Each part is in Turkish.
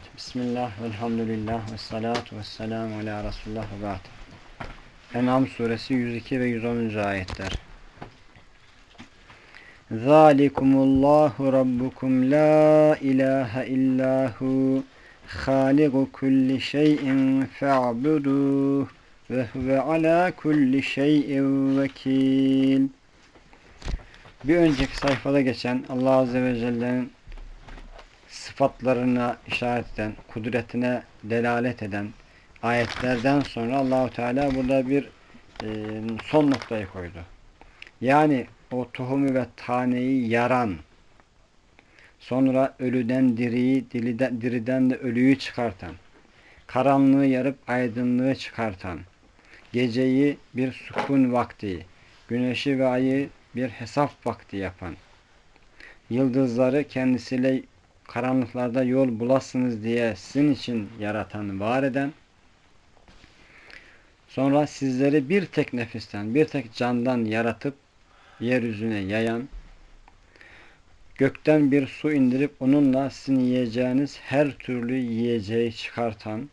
Evet. Bismillah, velhamdülillah, ve salatu ve selamu ala Resulullah ve ba'd. En'am suresi 102 ve 110. ayetler. Zalikumullahu rabbukum la ilahe illahu haligu kulli şeyin fe'buduh ve huve ala kulli şeyin vekil. Bir önceki sayfada geçen Allah Azze ve Celle'nin sıfatlarına işaret eden, kudretine delalet eden ayetlerden sonra Allahu Teala burada bir e, son noktayı koydu. Yani o tohumu ve taneyi yaran, sonra ölüden diriyi, diriden, diriden de ölüyü çıkartan, karanlığı yarıp aydınlığı çıkartan, geceyi bir sukun vakti, güneşi ve ayı bir hesap vakti yapan, yıldızları kendisiyle karanlıklarda yol bulasınız diye sizin için yaratan, var eden, sonra sizleri bir tek nefisten, bir tek candan yaratıp yeryüzüne yayan, gökten bir su indirip onunla sizin yiyeceğiniz her türlü yiyeceği çıkartan,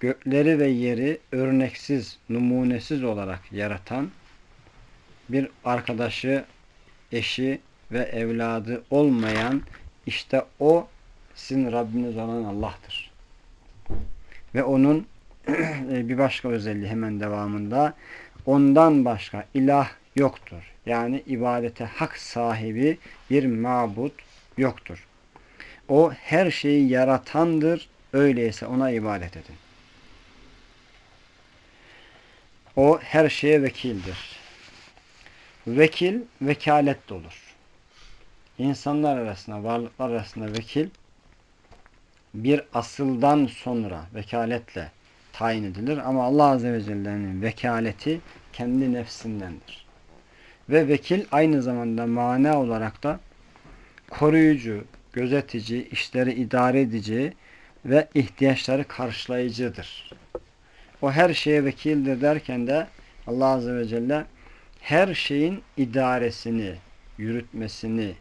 gökleri ve yeri örneksiz, numunesiz olarak yaratan, bir arkadaşı, eşi ve evladı olmayan işte o sizin Rabbiniz olan Allah'tır. Ve onun bir başka özelliği hemen devamında ondan başka ilah yoktur. Yani ibadete hak sahibi bir mabut yoktur. O her şeyi yaratandır. Öyleyse ona ibadet edin. O her şeye vekildir. Vekil vekalet olur. İnsanlar arasında, varlıklar arasında vekil bir asıldan sonra vekaletle tayin edilir. Ama Allah Azze ve Celle'nin vekaleti kendi nefsindendir. Ve vekil aynı zamanda mana olarak da koruyucu, gözetici, işleri idare edici ve ihtiyaçları karşılayıcıdır. O her şeye vekildir derken de Allah Azze ve Celle her şeyin idaresini, yürütmesini,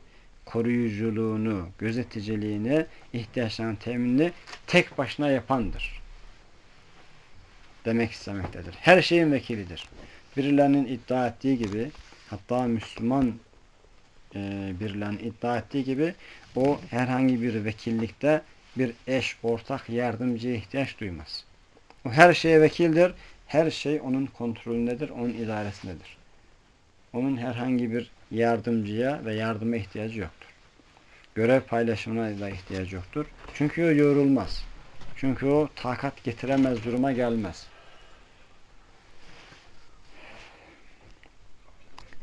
koruyuculuğunu, gözeticiliğini, ihtiyaçlarının teminini tek başına yapandır. Demek istemektedir. Her şeyin vekilidir. Birilerinin iddia ettiği gibi, hatta Müslüman e, birilerinin iddia ettiği gibi, o herhangi bir vekillikte bir eş, ortak, yardımcıya ihtiyaç duymaz. O her şeye vekildir. Her şey onun kontrolündedir, onun idaresindedir. Onun herhangi bir yardımcıya ve yardıma ihtiyacı yoktur. Görev paylaşımına da ihtiyacı yoktur. Çünkü o yorulmaz. Çünkü o takat getiremez duruma gelmez.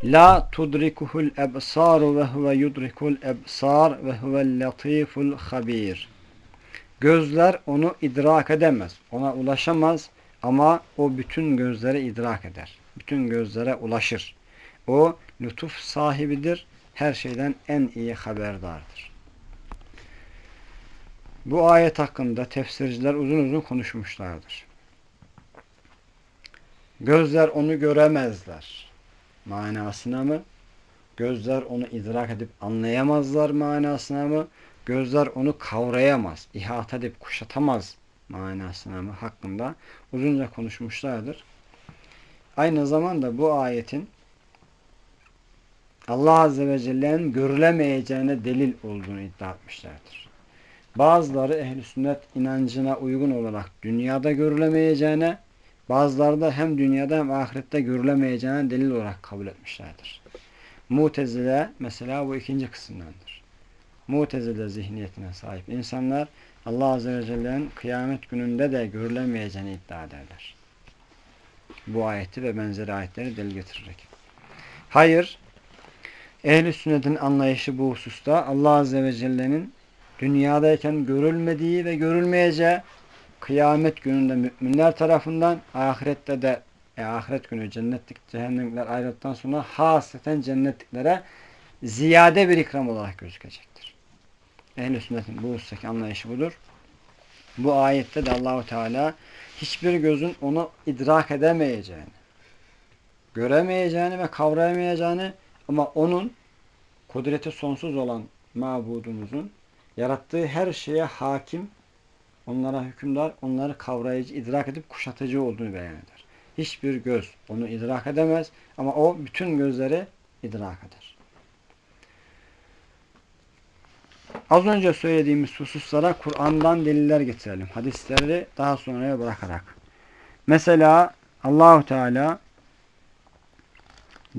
La tudrikuhul ebsaru ve huve yudrikul ebsar ve huvel latiful habir. Gözler onu idrak edemez. Ona ulaşamaz ama o bütün gözlere idrak eder. Bütün gözlere ulaşır. O lütuf sahibidir. Her şeyden en iyi haberdardır. Bu ayet hakkında tefsirciler uzun uzun konuşmuşlardır. Gözler onu göremezler manasına mı? Gözler onu idrak edip anlayamazlar manasına mı? Gözler onu kavrayamaz, ihata edip kuşatamaz manasına mı? Hakkında uzunca konuşmuşlardır. Aynı zamanda bu ayetin Allah Azze ve Celle'nin görülemeyeceğine delil olduğunu iddia etmişlerdir. Bazıları ehl sünnet inancına uygun olarak dünyada görülemeyeceğine, bazıları da hem dünyada hem ahirette görülemeyeceğine delil olarak kabul etmişlerdir. Mutezile mesela bu ikinci kısımdandır. Mutezile zihniyetine sahip insanlar Allah Azze ve Celle'nin kıyamet gününde de görülemeyeceğini iddia ederler. Bu ayeti ve benzeri ayetleri delil getirerek. Hayır, Ehl-i sünnetin anlayışı bu hususta Allah Azze ve Celle'nin dünyadayken görülmediği ve görülmeyeceği kıyamet gününde müminler tarafından ahirette de e, ahiret günü cennetlik cehennemlikler ayrıldıktan sonra hasreten cennetliklere ziyade bir ikram olarak gözükecektir. Ehl-i sünnetin bu husustaki anlayışı budur. Bu ayette de Allahu Teala hiçbir gözün onu idrak edemeyeceğini, göremeyeceğini ve kavrayamayacağını ama onun kudreti sonsuz olan mabudumuzun yarattığı her şeye hakim, onlara hükümdar, onları kavrayıcı, idrak edip kuşatıcı olduğunu beyan eder. Hiçbir göz onu idrak edemez ama o bütün gözleri idrak eder. Az önce söylediğimiz hususlara Kur'an'dan deliller getirelim. Hadisleri daha sonraya bırakarak. Mesela Allahu Teala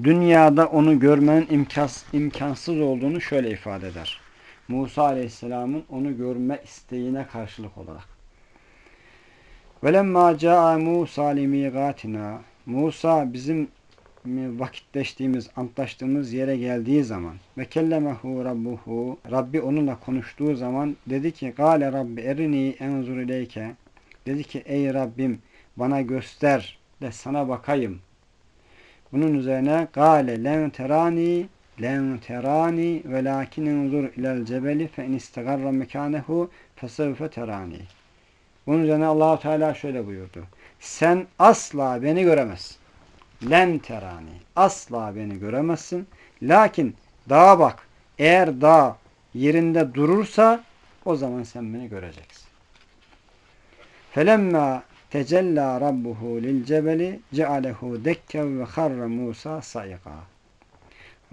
dünyada onu görmenin imkans, imkansız olduğunu şöyle ifade eder. Musa Aleyhisselam'ın onu görme isteğine karşılık olarak. Velemma caa Musa limigatina Musa bizim vakitleştiğimiz, antlaştığımız yere geldiği zaman ve kellemehu rabbuhu Rabbi onunla konuştuğu zaman dedi ki Gale Rabbi erini enzur ileyke dedi ki ey Rabbim bana göster de sana bakayım. Bunun üzerine Gale len terani len terani velakin enzur ilel cebeli fe in istagarra mekanehu fesevfe terani. Bunun üzerine allah Teala şöyle buyurdu. Sen asla beni göremezsin. Len terani. Asla beni göremezsin. Lakin dağa bak. Eğer dağ yerinde durursa o zaman sen beni göreceksin. Felemma tecella rabbuhu lil cebeli cealehu dekken ve harra Musa sayıka.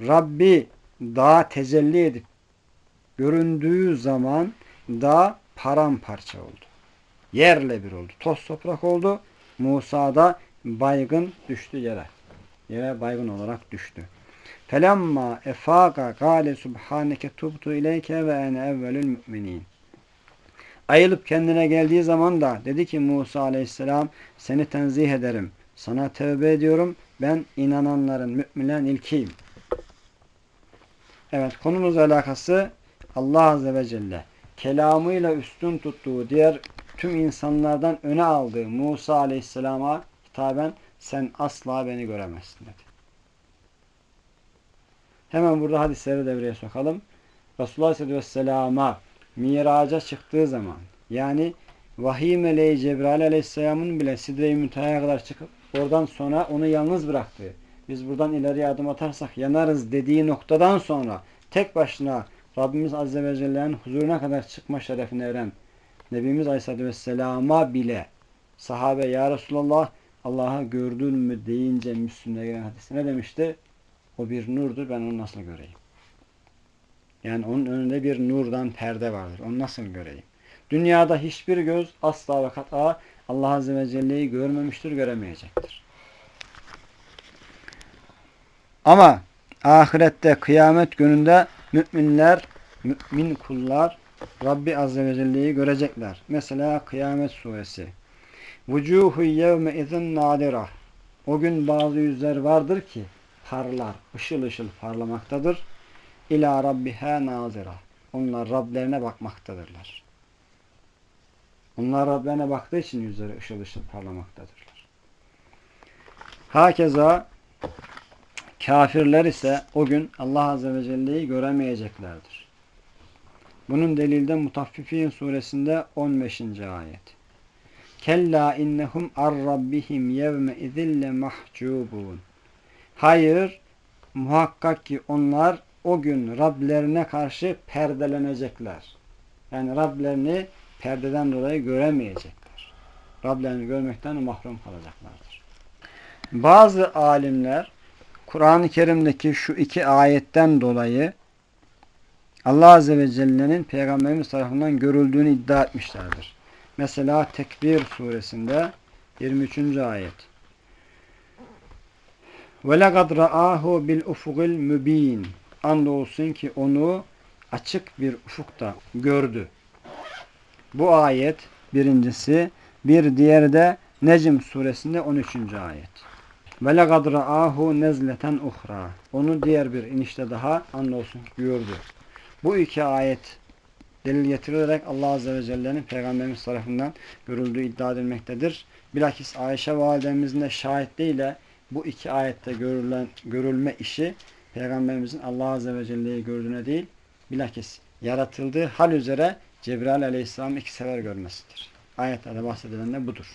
Rabbi dağ tecelli edip göründüğü zaman dağ paramparça oldu. Yerle bir oldu. Toz toprak oldu. Musa da baygın düştü yere. Yere baygın olarak düştü. Felemma efaka gale subhaneke tubtu ileyke ve ene evvelül müminin. Ayılıp kendine geldiği zaman da dedi ki Musa aleyhisselam seni tenzih ederim. Sana tövbe ediyorum. Ben inananların, müminlerin ilkiyim. Evet konumuzla alakası Allah Azze ve Celle kelamıyla üstün tuttuğu diğer tüm insanlardan öne aldığı Musa aleyhisselama hitaben sen asla beni göremezsin dedi. Hemen burada hadisleri devreye sokalım. Resulullah aleyhisselama miraca çıktığı zaman yani vahiy meleği Cebrail aleyhisselamın bile Sidre-i Münteha'ya kadar çıkıp oradan sonra onu yalnız bıraktığı biz buradan ileriye adım atarsak yanarız dediği noktadan sonra tek başına Rabbimiz Azze ve Celle'nin huzuruna kadar çıkma şerefine eren Nebimiz Aleyhisselatü Vesselam'a bile sahabe ya Resulallah Allah'a gördün mü deyince Müslüm'de gelen hadis ne demişti? O bir nurdur ben onu nasıl göreyim? Yani onun önünde bir nurdan perde vardır. Onu nasıl göreyim? Dünyada hiçbir göz asla ve kat'a Allah Azze ve Celle'yi görmemiştir, göremeyecektir. Ama ahirette kıyamet gününde müminler, mümin kullar Rabbi Azze ve Celle'yi görecekler. Mesela Kıyamet Suresi. Vucuhu yevme izin nadira. O gün bazı yüzler vardır ki parlar, ışıl ışıl parlamaktadır. İla rabbiha nazira. Onlar Rablerine bakmaktadırlar. Onlar Rablerine baktığı için yüzleri ışıl ışıl parlamaktadırlar. Hakeza kafirler ise o gün Allah Azze ve Celle'yi göremeyeceklerdir. Bunun delilde Mutaffifin suresinde 15. ayet. Kella innehum ar rabbihim yevme izille mahcubun. Hayır, muhakkak ki onlar o gün Rablerine karşı perdelenecekler. Yani Rablerini perdeden dolayı göremeyecekler. Rablerini görmekten mahrum kalacaklardır. Bazı alimler Kur'an-ı Kerim'deki şu iki ayetten dolayı Allah Azze ve Celle'nin Peygamberimiz tarafından görüldüğünü iddia etmişlerdir. Mesela Tekbir suresinde 23. ayet. وَلَقَدْ رَآهُ بِالْاُفُقِ الْمُب۪ينَ Andolsun ki onu açık bir ufukta gördü. Bu ayet birincisi. Bir diğeri de Necm suresinde 13. ayet. Ve lekad ra'ahu nezleten uhra. Onu diğer bir inişte daha andolsun ki gördü. Bu iki ayet delil getirilerek Allah Azze ve Celle'nin Peygamberimiz tarafından görüldüğü iddia edilmektedir. Bilakis Ayşe validemizin de şahitliğiyle bu iki ayette görülen, görülme işi Peygamberimizin Allah Azze ve Celle'yi gördüğüne değil, bilakis yaratıldığı hal üzere Cebrail Aleyhisselam iki sefer görmesidir. Ayetlerde bahsedilen de budur.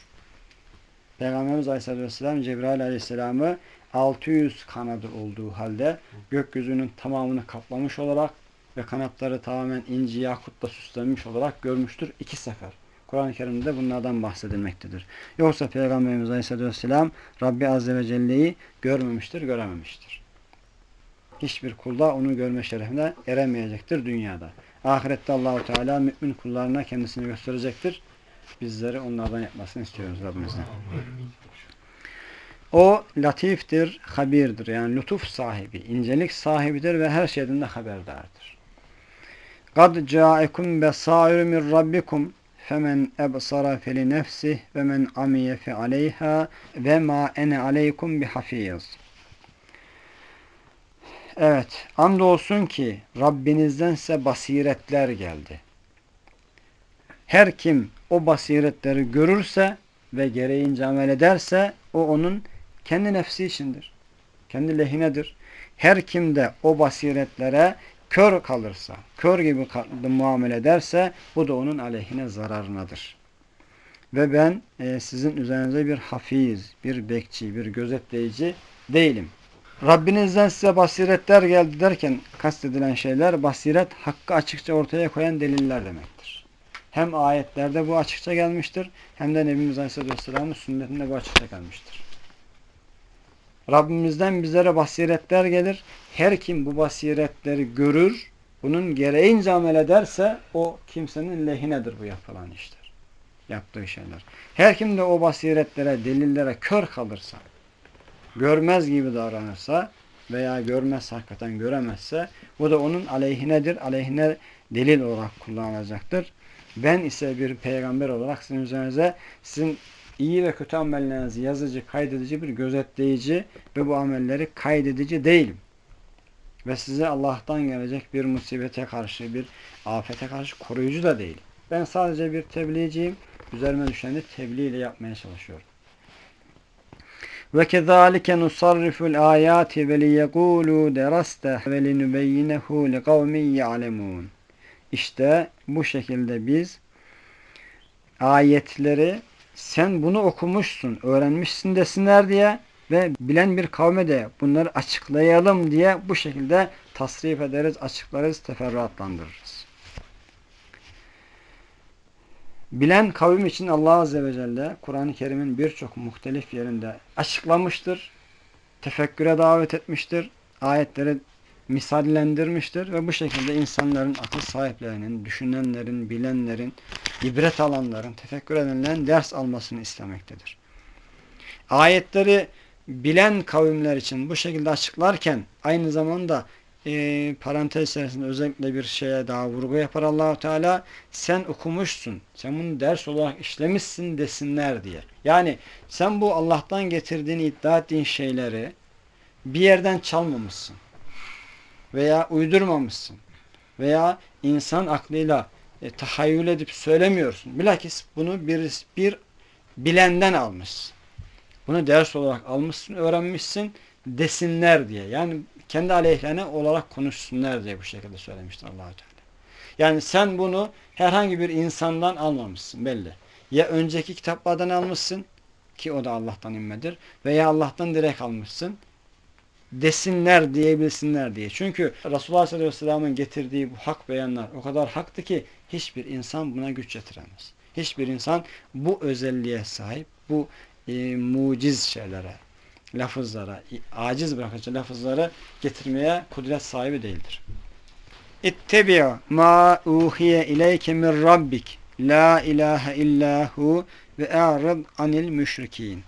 Peygamberimiz Aleyhisselatü Vesselam Cebrail Aleyhisselam'ı 600 kanadı olduğu halde gökyüzünün tamamını kaplamış olarak ve kanatları tamamen inci yakutla süslenmiş olarak görmüştür iki sefer. Kur'an-ı Kerim'de bunlardan bahsedilmektedir. Yoksa Peygamberimiz Aleyhisselatü Vesselam Rabbi Azze ve Celle'yi görmemiştir, görememiştir Hiçbir kulda onu görme şerefine eremeyecektir dünyada. Ahirette Allahu Teala mümin kullarına kendisini gösterecektir. Bizleri onlardan yapmasını istiyoruz Rabbimizden. O latiftir, habirdir. Yani lütuf sahibi, incelik sahibidir ve her şeyden de haberdardır. قَدْ جَاءَكُمْ بَصَائِرُ مِنْ رَبِّكُمْ فَمَنْ اَبْصَرَ فَلِنَفْسِهِ وَمَنْ عَمِيَ فَعَلَيْهَا وَمَا اَنَ عَلَيْكُمْ بِحَفِيظ Evet, andolsun ki Rabbinizden size basiretler geldi. Her kim o basiretleri görürse ve gereğince amel ederse o onun kendi nefsi içindir. Kendi lehinedir. Her kim de o basiretlere kör kalırsa, kör gibi muamele ederse bu da onun aleyhine zararınadır. Ve ben e, sizin üzerinize bir hafiz, bir bekçi, bir gözetleyici değilim. Rabbinizden size basiretler geldi derken kastedilen şeyler basiret hakkı açıkça ortaya koyan deliller demektir. Hem ayetlerde bu açıkça gelmiştir hem de Nebimiz Aleyhisselatü Vesselam'ın sünnetinde bu açıkça gelmiştir. Rabbimizden bizlere basiretler gelir. Her kim bu basiretleri görür, bunun gereğince amel ederse o kimsenin lehinedir bu yapılan işler. Yaptığı şeyler. Her kim de o basiretlere, delillere kör kalırsa, görmez gibi davranırsa veya görmez hakikaten göremezse bu da onun aleyhinedir. Aleyhine delil olarak kullanılacaktır. Ben ise bir peygamber olarak sizin üzerinize sizin iyi ve kötü amellerinizi yazıcı, kaydedici bir gözetleyici ve bu amelleri kaydedici değilim. Ve size Allah'tan gelecek bir musibete karşı, bir afete karşı koruyucu da değilim. Ben sadece bir tebliğciyim. Üzerime düşeni tebliğ ile yapmaya çalışıyorum. Ve kezalike nusarriful ayati ve liyekulu deraste ve linubeyyinehu li kavmin ya'lemun. İşte bu şekilde biz ayetleri sen bunu okumuşsun, öğrenmişsin desinler diye ve bilen bir kavme de bunları açıklayalım diye bu şekilde tasrif ederiz, açıklarız, teferruatlandırırız. Bilen kavim için Allah Azze ve Celle Kur'an-ı Kerim'in birçok muhtelif yerinde açıklamıştır, tefekküre davet etmiştir, ayetleri misallendirmiştir ve bu şekilde insanların, akıl sahiplerinin, düşünenlerin, bilenlerin, ibret alanların, tefekkür edenlerin ders almasını istemektedir. Ayetleri bilen kavimler için bu şekilde açıklarken aynı zamanda e, parantez içerisinde özellikle bir şeye daha vurgu yapar Allahu Teala sen okumuşsun, sen bunu ders olarak işlemişsin desinler diye. Yani sen bu Allah'tan getirdiğini iddia ettiğin şeyleri bir yerden çalmamışsın veya uydurmamışsın veya insan aklıyla e, tahayyül edip söylemiyorsun. Bilakis bunu bir, bir bilenden almışsın. Bunu ders olarak almışsın, öğrenmişsin desinler diye. Yani kendi aleyhlerine olarak konuşsunlar diye bu şekilde söylemiştir allah Teala. Yani sen bunu herhangi bir insandan almamışsın belli. Ya önceki kitaplardan almışsın ki o da Allah'tan inmedir veya Allah'tan direkt almışsın desinler diyebilsinler diye. Çünkü Resulullah sallallahu aleyhi ve sellem'in getirdiği bu hak beyanlar o kadar haktı ki hiçbir insan buna güç yetiremez. Hiçbir insan bu özelliğe sahip, bu e, muciz şeylere, lafızlara, aciz bırakıcı lafızları getirmeye kudret sahibi değildir. İttebi'a ma uhiye ileyke min rabbik la ilahe illahu ve e'rid anil müşrikin.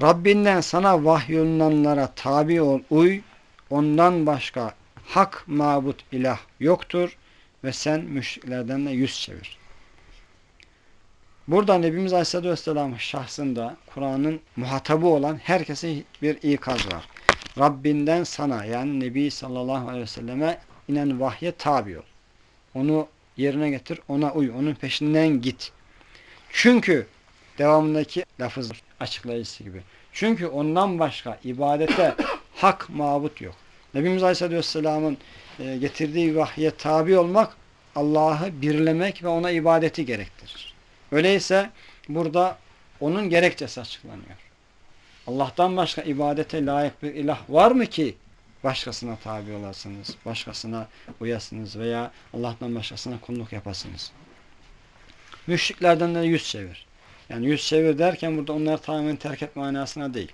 Rabbinden sana vahyolunanlara tabi ol, uy, ondan başka hak mabut ilah yoktur ve sen müşriklerden de yüz çevir. Burada Nebimiz Aleyhisselatü Vesselam şahsında Kur'an'ın muhatabı olan herkese bir ikaz var. Rabbinden sana yani Nebi sallallahu aleyhi ve inen vahye tabi ol. Onu yerine getir, ona uy, onun peşinden git. Çünkü devamındaki lafız açıklayıcısı gibi. Çünkü ondan başka ibadete hak mabut yok. Nebimiz Aleyhisselatü Vesselam'ın e, getirdiği vahye tabi olmak Allah'ı birlemek ve ona ibadeti gerektirir. Öyleyse burada onun gerekçesi açıklanıyor. Allah'tan başka ibadete layık bir ilah var mı ki başkasına tabi olasınız, başkasına uyasınız veya Allah'tan başkasına kulluk yapasınız. Müşriklerden de yüz çevir. Yani yüz çevir derken burada onları tamamen terk et manasına değil.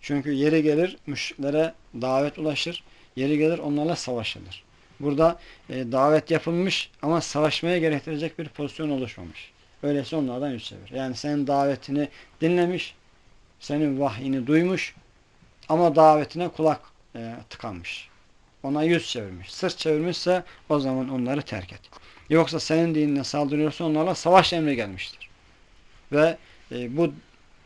Çünkü yeri gelir müşriklere davet ulaşır, yeri gelir onlarla savaşılır. Burada e, davet yapılmış ama savaşmaya gerektirecek bir pozisyon oluşmamış. Öyleyse onlardan yüz çevir. Yani senin davetini dinlemiş, senin vahyini duymuş ama davetine kulak e, tıkanmış. Ona yüz çevirmiş. Sırt çevirmişse o zaman onları terk et. Yoksa senin dinine saldırıyorsa onlarla savaş emri gelmiştir. Ve e, bu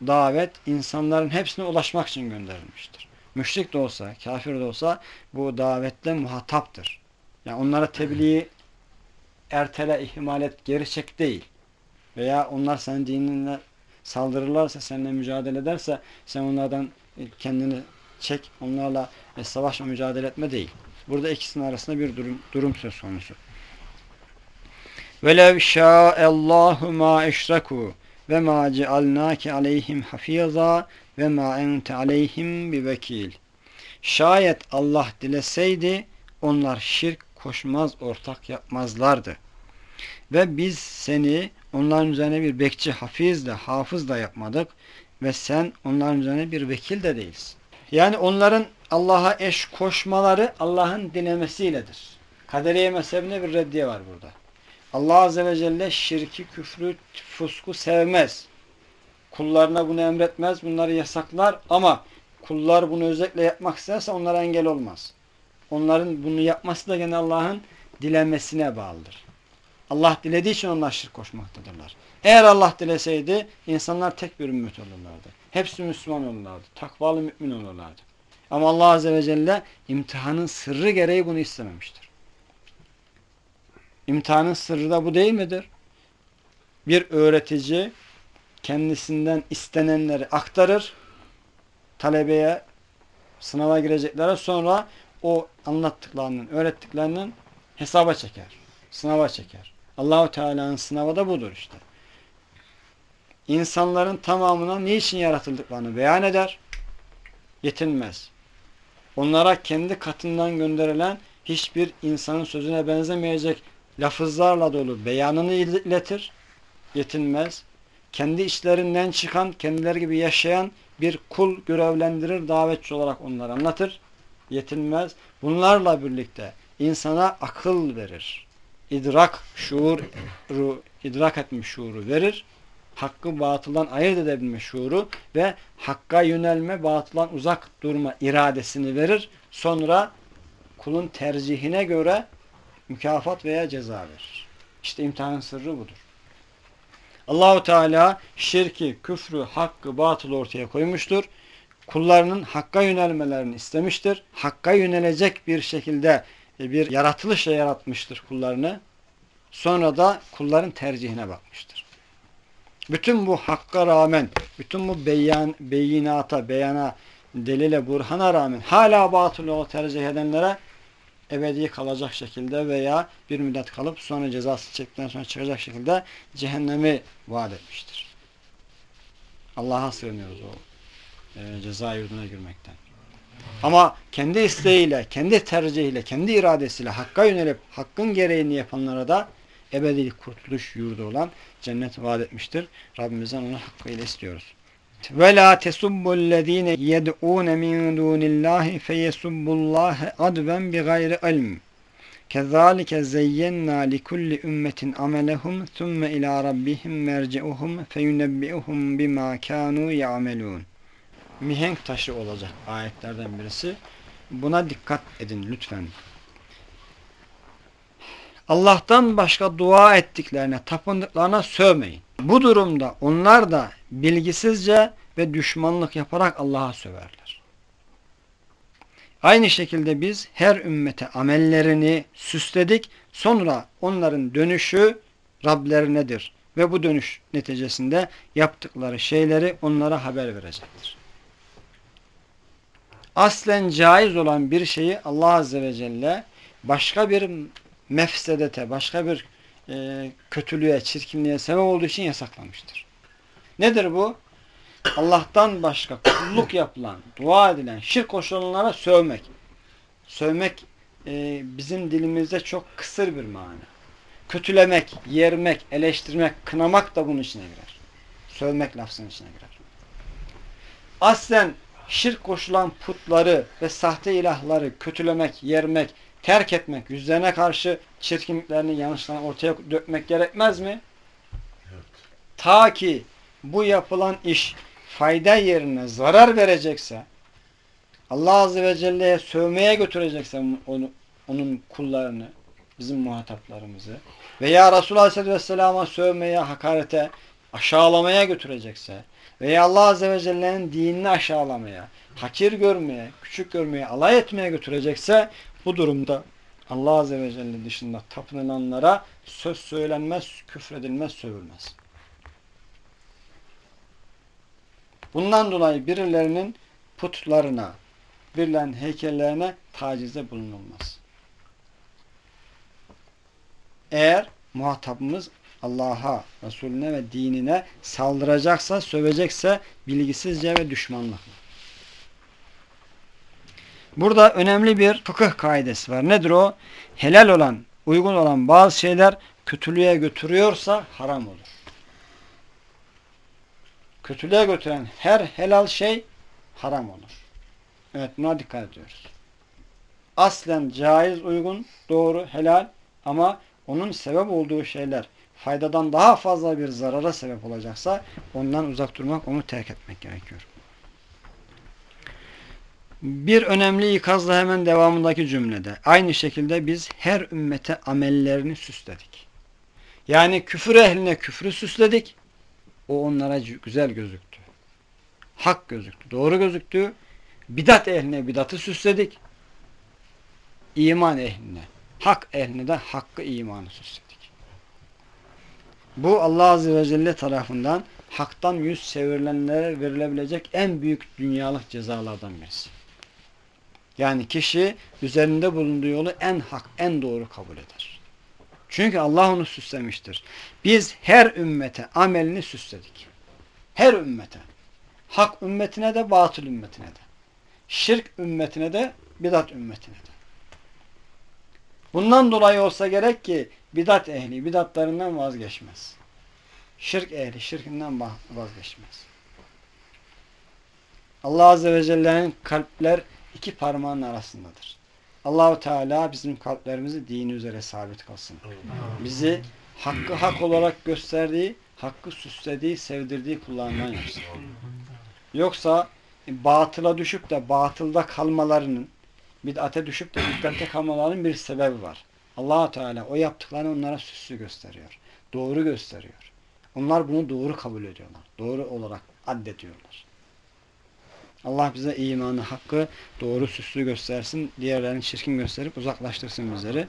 davet insanların hepsine ulaşmak için gönderilmiştir. Müşrik de olsa, kafir de olsa bu davetle muhataptır. Yani onlara tebliği ertele, ihmal et, geri çek değil Veya onlar senin dinine saldırırlarsa, seninle mücadele ederse sen onlardan kendini çek, onlarla e, savaşma, mücadele etme değil. Burada ikisinin arasında bir durum, durum söz konusu. وَلَوْ شَاءَ اللّٰهُ مَا اِشْرَكُوا وَمَا جَعَلْنَاكَ عَلَيْهِمْ حَفِيظًا وَمَا اَنْتَ عَلَيْهِمْ بِوَكِيلٍ Şayet Allah dileseydi onlar şirk koşmaz, ortak yapmazlardı. Ve biz seni onların üzerine bir bekçi, hafiz de, hafız da yapmadık ve sen onların üzerine bir vekil de değilsin. Yani onların Allah'a eş koşmaları Allah'ın dilemesiyledir. Kaderiye mezhebine bir reddiye var burada. Allah Azze ve Celle şirki, küfrü, fusku sevmez. Kullarına bunu emretmez, bunları yasaklar ama kullar bunu özellikle yapmak isterse onlara engel olmaz. Onların bunu yapması da gene Allah'ın dilemesine bağlıdır. Allah dilediği için onlar şirk koşmaktadırlar. Eğer Allah dileseydi insanlar tek bir ümmet olurlardı. Hepsi Müslüman olurlardı. Takvalı mümin olurlardı. Ama Allah Azze ve Celle imtihanın sırrı gereği bunu istememiştir. İmtihanın sırrı da bu değil midir? Bir öğretici kendisinden istenenleri aktarır, talebeye sınava gireceklere sonra o anlattıklarının, öğrettiklerinin hesaba çeker. Sınava çeker. Allahu Teala'nın sınavı da budur işte. İnsanların tamamına niçin yaratıldıklarını beyan eder, yetinmez. Onlara kendi katından gönderilen hiçbir insanın sözüne benzemeyecek lafızlarla dolu beyanını iletir, yetinmez. Kendi içlerinden çıkan, kendileri gibi yaşayan bir kul görevlendirir, davetçi olarak onları anlatır, yetinmez. Bunlarla birlikte insana akıl verir. İdrak, şuur, idrak etmiş şuuru verir. Hakkı batıldan ayırt edebilme şuuru ve hakka yönelme, batıldan uzak durma iradesini verir. Sonra kulun tercihine göre mükafat veya ceza verir. İşte imtihanın sırrı budur. Allahu Teala şirki, küfrü, hakkı, batılı ortaya koymuştur. Kullarının hakka yönelmelerini istemiştir. Hakka yönelecek bir şekilde bir yaratılışla yaratmıştır kullarını. Sonra da kulların tercihine bakmıştır. Bütün bu hakka rağmen, bütün bu beyan, beyinata, beyana, delile, burhana rağmen hala batıl yolu tercih edenlere ebedi kalacak şekilde veya bir müddet kalıp sonra cezası çektikten sonra çıkacak şekilde cehennemi vaat etmiştir. Allah'a sığınıyoruz o e, ceza yurduna girmekten. Ama kendi isteğiyle, kendi tercihiyle, kendi iradesiyle hakka yönelip hakkın gereğini yapanlara da ebedi kurtuluş yurdu olan cennet vaat etmiştir. Rabbimizden onu hakkıyla istiyoruz. Ve la tesubbullezine yed'un min dunillahi feyesubbullaha adven bi gayri ilm. Kezalike zeyyenna li kulli ümmetin amelehum thumme ila rabbihim merci'uhum feyunebbi'uhum bima kanu ya'melun. Mihenk taşı olacak ayetlerden birisi. Buna dikkat edin lütfen. Allah'tan başka dua ettiklerine, tapındıklarına sövmeyin. Bu durumda onlar da bilgisizce ve düşmanlık yaparak Allah'a söverler. Aynı şekilde biz her ümmete amellerini süsledik. Sonra onların dönüşü Rablerinedir. Ve bu dönüş neticesinde yaptıkları şeyleri onlara haber verecektir. Aslen caiz olan bir şeyi Allah Azze ve Celle başka bir mefsedete, başka bir e, kötülüğe, çirkinliğe sebep olduğu için yasaklamıştır. Nedir bu? Allah'tan başka kulluk yapılan, dua edilen, şirk koşulanlara sövmek. Sövmek e, bizim dilimizde çok kısır bir mana. Kötülemek, yermek, eleştirmek, kınamak da bunun içine girer. Sövmek lafzının içine girer. Aslen şirk koşulan putları ve sahte ilahları kötülemek, yermek, terk etmek, yüzlerine karşı çirkinliklerini, yanlışlarını ortaya dökmek gerekmez mi? Evet. Ta ki bu yapılan iş fayda yerine zarar verecekse, Allah Azze ve Celle'ye sövmeye götürecekse onu, onun kullarını, bizim muhataplarımızı veya Resulullah Aleyhisselatü Vesselam'a sövmeye, hakarete, aşağılamaya götürecekse veya Allah Azze ve Celle'nin dinini aşağılamaya, hakir görmeye, küçük görmeye, alay etmeye götürecekse bu durumda Allah Azze ve Celle dışında tapınılanlara söz söylenmez, küfredilmez, sövülmez. Bundan dolayı birilerinin putlarına, birilerinin heykellerine tacizde bulunulmaz. Eğer muhatabımız Allah'a, Resulüne ve dinine saldıracaksa, sövecekse bilgisizce ve düşmanlıkla. Burada önemli bir fıkıh kaidesi var. Nedir o? Helal olan, uygun olan bazı şeyler kötülüğe götürüyorsa haram olur. Kötülüğe götüren her helal şey haram olur. Evet buna dikkat ediyoruz. Aslen caiz, uygun, doğru, helal ama onun sebep olduğu şeyler faydadan daha fazla bir zarara sebep olacaksa ondan uzak durmak, onu terk etmek gerekiyor. Bir önemli ikazla hemen devamındaki cümlede. Aynı şekilde biz her ümmete amellerini süsledik. Yani küfür ehline küfrü süsledik. O onlara güzel gözüktü. Hak gözüktü, doğru gözüktü. Bidat ehline bidatı süsledik. İman ehline, hak ehline de hakkı imanı süsledik. Bu Allah Azze ve Celle tarafından haktan yüz çevrilenlere verilebilecek en büyük dünyalık cezalardan birisi. Yani kişi üzerinde bulunduğu yolu en hak, en doğru kabul eder. Çünkü Allah onu süslemiştir. Biz her ümmete amelini süsledik. Her ümmete. Hak ümmetine de, batıl ümmetine de. Şirk ümmetine de, bidat ümmetine de. Bundan dolayı olsa gerek ki bidat ehli bidatlarından vazgeçmez. Şirk ehli şirkinden vazgeçmez. Allah Azze ve Celle'nin kalpler iki parmağın arasındadır. Allahu Teala bizim kalplerimizi dini üzere sabit kılsın. Bizi hakkı hak olarak gösterdiği, hakkı süslediği, sevdirdiği kullarından yapsın. Yoksa batıla düşüp de batılda kalmalarının, bid'ate düşüp de bid'atte kalmalarının bir sebebi var. Allah Teala o yaptıklarını onlara süslü gösteriyor. Doğru gösteriyor. Onlar bunu doğru kabul ediyorlar. Doğru olarak addediyorlar. Allah bize imanı, hakkı doğru süslü göstersin. Diğerlerini çirkin gösterip uzaklaştırsın bizleri.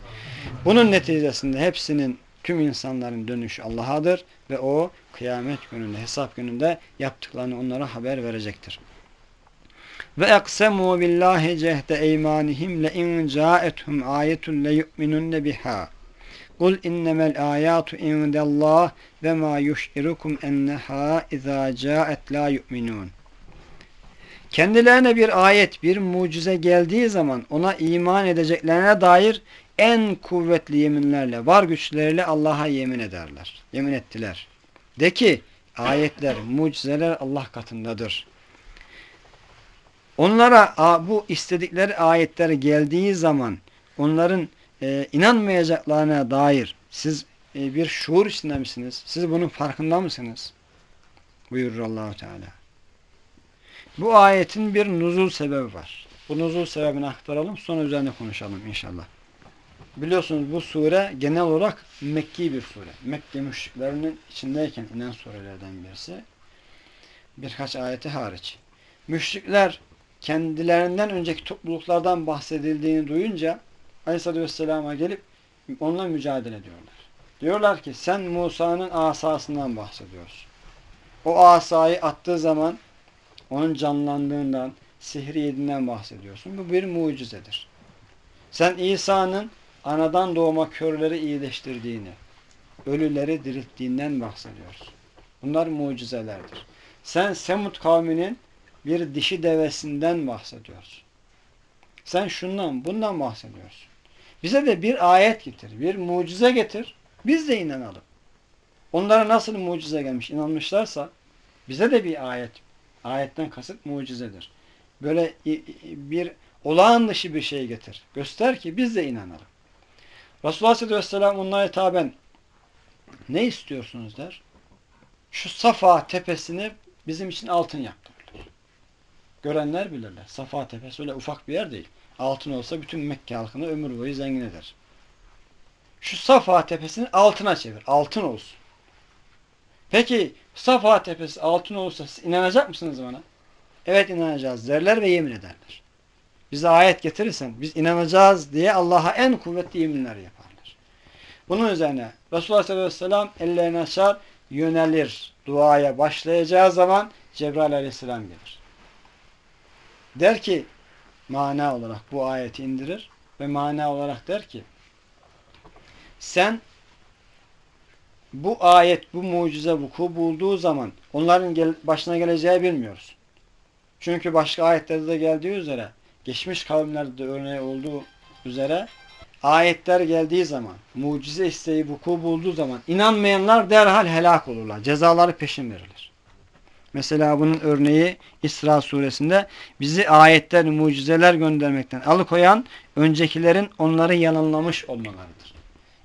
Bunun neticesinde hepsinin tüm insanların dönüşü Allah'adır ve o kıyamet gününde, hesap gününde yaptıklarını onlara haber verecektir. Ve eksemu billahi cehde eymanihim le in caethum ayetun le yu'minunne biha. Kul innemel ayatu indallah ve ma yuş'irukum enneha izâ caet la yu'minun. Kendilerine bir ayet, bir mucize geldiği zaman ona iman edeceklerine dair en kuvvetli yeminlerle, var güçleriyle Allah'a yemin ederler. Yemin ettiler. De ki ayetler, mucizeler Allah katındadır. Onlara bu istedikleri ayetler geldiği zaman onların e, inanmayacaklarına dair siz e, bir şuur içinde misiniz? Siz bunun farkında mısınız? Buyurur Allahu Teala. Bu ayetin bir nuzul sebebi var. Bu nuzul sebebini aktaralım sonra üzerine konuşalım inşallah. Biliyorsunuz bu sure genel olarak Mekki bir sure. Mekke müşriklerinin içindeyken inen surelerden birisi. Birkaç ayeti hariç. Müşrikler kendilerinden önceki topluluklardan bahsedildiğini duyunca Aleyhisselatü Vesselam'a gelip onunla mücadele ediyorlar. Diyorlar ki sen Musa'nın asasından bahsediyorsun. O asayı attığı zaman onun canlandığından, sihri yediğinden bahsediyorsun. Bu bir mucizedir. Sen İsa'nın anadan doğma körleri iyileştirdiğini, ölüleri dirilttiğinden bahsediyorsun. Bunlar mucizelerdir. Sen Semut kavminin bir dişi devesinden bahsediyorsun. Sen şundan bundan bahsediyorsun. Bize de bir ayet getir, bir mucize getir. Biz de inanalım. Onlara nasıl mucize gelmiş inanmışlarsa bize de bir ayet. Ayetten kasıt mucizedir. Böyle bir olağan dışı bir şey getir. Göster ki biz de inanalım. Resulullah sallallahu aleyhi ve sellem onlara hitaben ne istiyorsunuz der. Şu Safa tepesini bizim için altın yaptırırlar. Görenler bilirler. Safa tepesi öyle ufak bir yer değil. Altın olsa bütün Mekke halkını ömür boyu zengin eder. Şu Safa tepesini altına çevir. Altın olsun. Peki Safa tepesi altın olursa siz inanacak mısınız bana? Evet inanacağız derler ve yemin ederler. Bize ayet getirirsen biz inanacağız diye Allah'a en kuvvetli yeminler yaparlar. Bunun üzerine Resulullah sallallahu aleyhi ve sellem ellerini açar, yönelir. Duaya başlayacağı zaman Cebrail aleyhisselam gelir. Der ki mana olarak bu ayeti indirir ve mana olarak der ki sen bu ayet, bu mucize vuku bulduğu zaman onların gel başına geleceği bilmiyoruz. Çünkü başka ayetlerde de geldiği üzere, geçmiş kavimlerde de örneği olduğu üzere ayetler geldiği zaman, mucize isteği vuku bulduğu zaman inanmayanlar derhal helak olurlar. Cezaları peşin verilir. Mesela bunun örneği İsra suresinde bizi ayetler, mucizeler göndermekten alıkoyan öncekilerin onları yanılmamış olmalarıdır.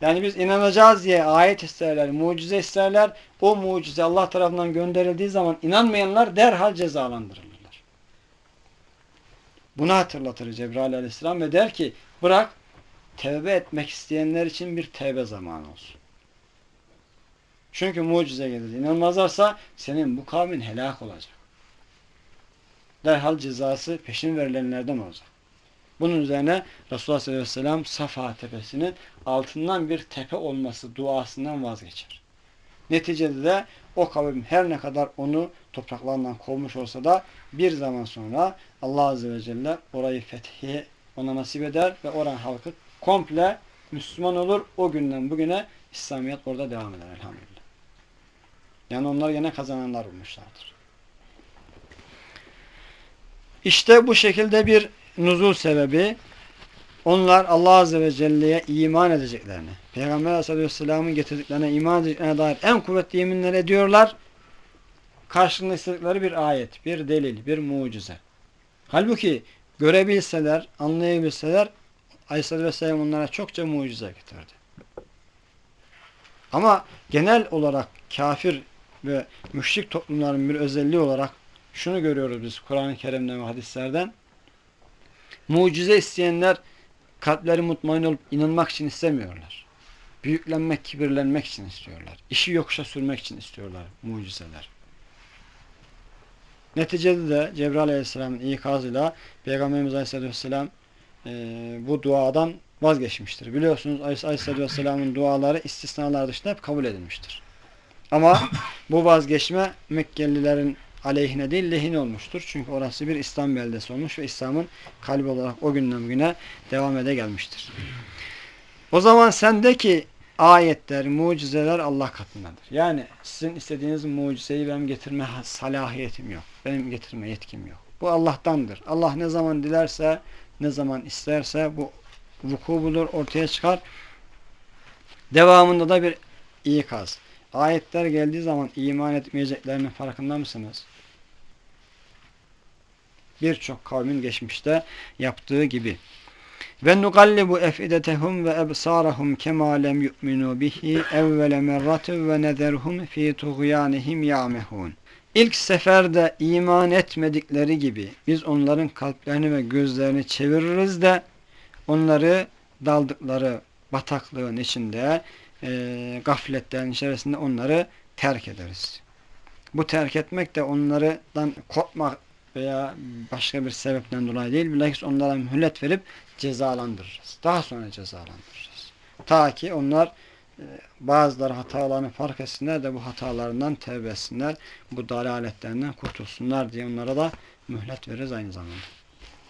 Yani biz inanacağız diye ayet isterler, mucize isterler. O mucize Allah tarafından gönderildiği zaman inanmayanlar derhal cezalandırılırlar. Bunu hatırlatır Cebrail aleyhisselam ve der ki bırak tevbe etmek isteyenler için bir tevbe zamanı olsun. Çünkü mucize gelir. İnanmazlarsa senin bu kavmin helak olacak. Derhal cezası peşin verilenlerden olacak. Bunun üzerine Resulullah sallallahu aleyhi ve sellem Safa tepesinin altından bir tepe olması duasından vazgeçer. Neticede de o kavim her ne kadar onu topraklarından kovmuş olsa da bir zaman sonra Allah Azze ve Celle orayı fethi ona nasip eder ve oran halkı komple Müslüman olur. O günden bugüne İslamiyet orada devam eder elhamdülillah. Yani onlar yine kazananlar olmuşlardır. İşte bu şekilde bir nuzul sebebi onlar Allah Azze ve Celle'ye iman edeceklerini, Peygamber Aleyhisselam'ın getirdiklerine iman edeceklerine dair en kuvvetli yeminler ediyorlar. Karşılığında istedikleri bir ayet, bir delil, bir mucize. Halbuki görebilseler, anlayabilseler Aleyhisselatü Vesselam onlara çokça mucize getirdi. Ama genel olarak kafir ve müşrik toplumların bir özelliği olarak şunu görüyoruz biz Kur'an-ı Kerim'den ve hadislerden. Mucize isteyenler kalpleri mutmain olup inanmak için istemiyorlar. Büyüklenmek, kibirlenmek için istiyorlar. İşi yokuşa sürmek için istiyorlar mucizeler. Neticede de Cebrail Aleyhisselam'ın ikazıyla Peygamberimiz Aleyhisselatü Vesselam e, bu duadan vazgeçmiştir. Biliyorsunuz Aleyhisselatü Vesselam'ın duaları istisnalar dışında hep kabul edilmiştir. Ama bu vazgeçme Mekkelilerin aleyhine değil lehine olmuştur. Çünkü orası bir İslam beldesi olmuş ve İslam'ın kalbi olarak o günden bugüne devam ede gelmiştir. O zaman sendeki ayetler, mucizeler Allah katındadır. Yani sizin istediğiniz mucizeyi benim getirme salahiyetim yok. Benim getirme yetkim yok. Bu Allah'tandır. Allah ne zaman dilerse, ne zaman isterse bu vuku bulur, ortaya çıkar. Devamında da bir ikaz. Ayetler geldiği zaman iman etmeyeceklerinin farkında mısınız? Birçok kavmin geçmişte yaptığı gibi. Ve nugallibu efidetehum ve ebsarahum kema lem yu'minu bihi evvele merratin ve nezerhum fi tuğyanihim ya'mehun. İlk seferde iman etmedikleri gibi biz onların kalplerini ve gözlerini çeviririz de onları daldıkları bataklığın içinde e, gafletlerin içerisinde onları terk ederiz. Bu terk etmek de onlardan korkmak veya başka bir sebepten dolayı değil. Bilakis onlara mühlet verip cezalandırırız. Daha sonra cezalandırırız. Ta ki onlar e, bazıları hatalarını fark etsinler de bu hatalarından tevbe etsinler. Bu dalaletlerinden kurtulsunlar diye onlara da mühlet veririz aynı zamanda.